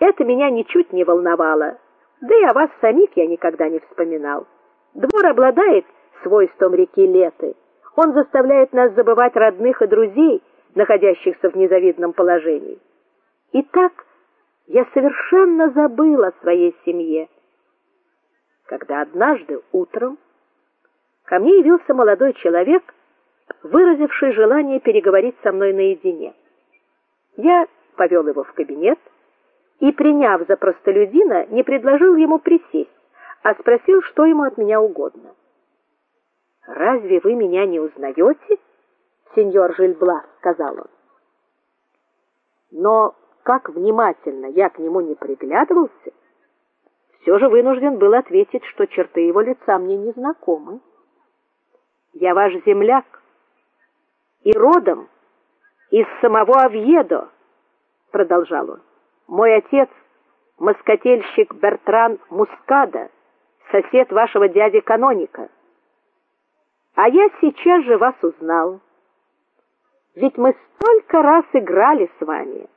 Это меня ничуть не волновало. Да и о вас самих я никогда не вспоминал. Двор обладает свойством реки Леты. Он заставляет нас забывать родных и друзей, находящихся в незавидном положении. И так я совершенно забыл о своей семье. Когда однажды утром ко мне явился молодой человек, выразивший желание переговорить со мной наедине. Я повел его в кабинет и, приняв за простолюдина, не предложил ему присесть, а спросил, что ему от меня угодно. Разве вы меня не узнаете, сеньор Жильблас, сказал он. Но как внимательно я к нему не приглядывался, все же вынужден был ответить, что черты его лица мне не знакомы. Я ваш земляк и родом из самого Овьедо, продолжал он. Мой отец москательщик Бертран Мускада, сосед вашего дяди каноника. А я сейчас же вас узнал. Ведь мы столько раз играли с вами.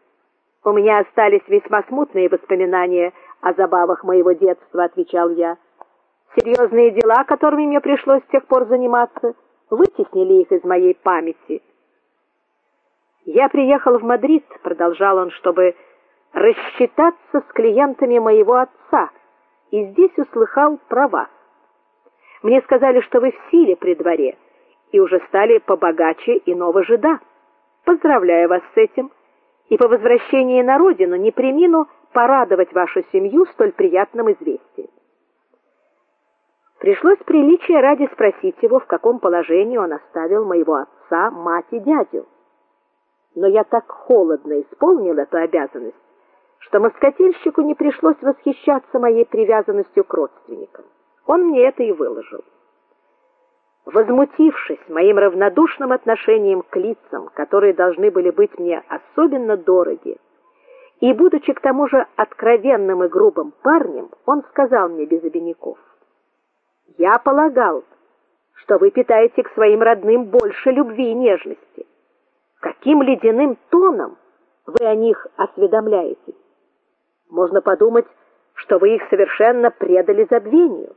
У меня остались весьма смутные воспоминания о забавах моего детства, отвечал я. Серьезные дела, которыми мне пришлось с тех пор заниматься, вытеснили их из моей памяти. Я приехал в Мадрид, продолжал он, чтобы рассчитаться с клиентами моего отца, и здесь услыхал про вас. Мне сказали, что вы в силе при дворе и уже стали побогаче иного жида. Поздравляю вас с этим, и по возвращении на родину не премину порадовать вашу семью столь приятным известием. Пришлось приличия ради спросить его, в каком положении он оставил моего отца, мать и дядю. Но я так холодно исполнил эту обязанность, что москательщику не пришлось восхищаться моей привязанностью к родственникам. Он мне это и выложил. Возмутившись моим равнодушным отношением к лицам, которые должны были быть мне особенно дороги, и будучи к тому же откровенным и грубым парнем, он сказал мне без обиняков: "Я полагал, что вы питаете к своим родным больше любви и нежности. Каким ледяным тоном вы о них осведомляетесь? Можно подумать, что вы их совершенно предали забвению.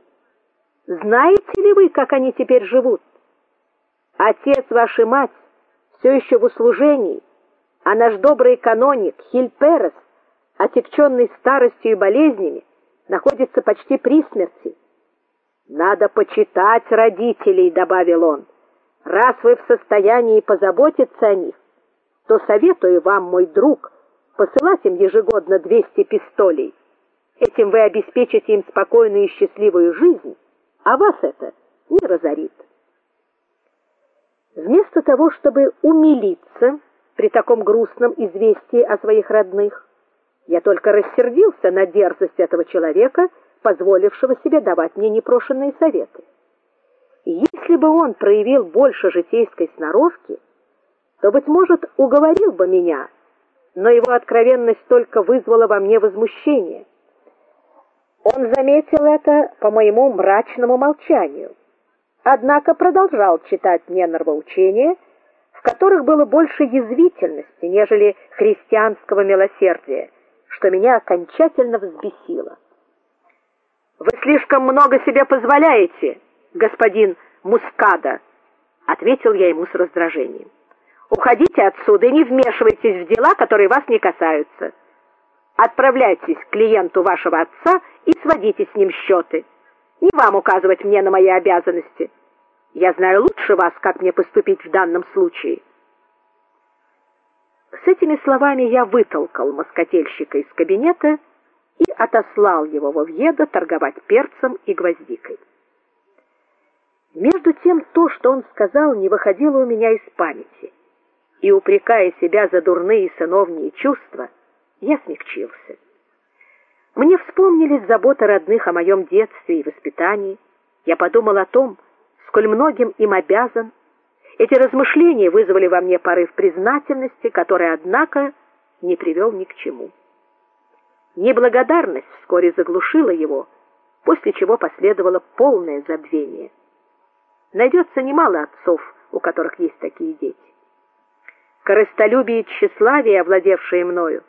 Знаете ли вы, как они теперь живут? Отец ваша мать все еще в услужении, а наш добрый каноник Хильперес, отягченный старостью и болезнями, находится почти при смерти. Надо почитать родителей, добавил он. Раз вы в состоянии позаботиться о них, то советую вам, мой друг, посылать им ежегодно 200 пистолей. Этим вы обеспечите им спокойную и счастливую жизнь, а вас это не разорит. Вместо того, чтобы умилиться при таком грустном известии о своих родных, я только рассердился на дерзость этого человека, позволившего себе давать мне непрошенные советы. Если бы он проявил больше житейской сноровки, то быть может, уговорил бы меня но его откровенность только вызвала во мне возмущение. Он заметил это по моему мрачному молчанию. Однако продолжал читать мне нравоучения, в которых было больше язвительности, нежели христианского милосердия, что меня окончательно взбесило. Вы слишком много себе позволяете, господин Мускада, ответил я ему с раздражением. Уходите отсюда и не вмешивайтесь в дела, которые вас не касаются. Отправляйтесь к клиенту вашего отца и сводите с ним счеты. Не вам указывать мне на мои обязанности. Я знаю лучше вас, как мне поступить в данном случае. С этими словами я вытолкал москательщика из кабинета и отослал его во Вьедо торговать перцем и гвоздикой. Между тем то, что он сказал, не выходило у меня из памяти и упрекая себя за дурные сыновние чувства, я смягчился. Мне вспомнились заботы родных о моем детстве и воспитании. Я подумал о том, сколь многим им обязан. Эти размышления вызвали во мне порыв признательности, который, однако, не привел ни к чему. Неблагодарность вскоре заглушила его, после чего последовало полное забвение. Найдется немало отцов, у которых есть такие дети корыстолюбие и тщеславие, овладевшие мною,